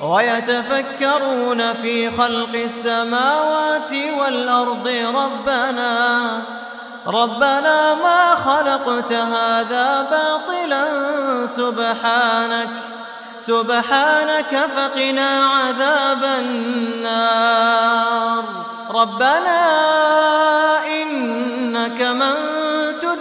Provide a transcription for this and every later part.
ويتفكرون في خلق السماوات والأرض. ربنا ربنا ما خلقت هذا باطلا. سبحانك سبحانك فقنا عذاب النار. ربنا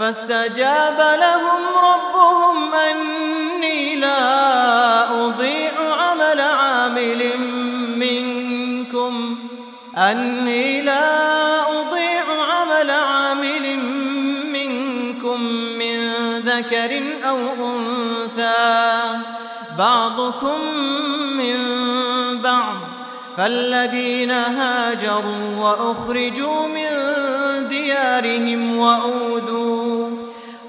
فاستجاب لهم ربهم أني لا أضيع عمل عامل منكم. أني لا أضيع عمل عامل منكم من ذكر أو أنثى. بعضكم من بعض. فالذين هاجروا وأخرجوا من ديارهم وأوذوا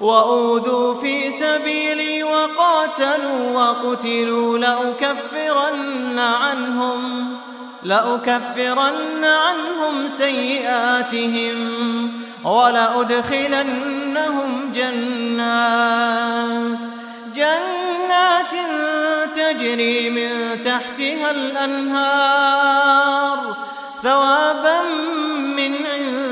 وأوذوا في سبيلي وقاتلوا وقتلوا لأكفرن عنهم لأكفرن عنهم سيئاتهم ولأدخلنهم جنات جنات تجري من تحتها الأنهار ثوابا من عند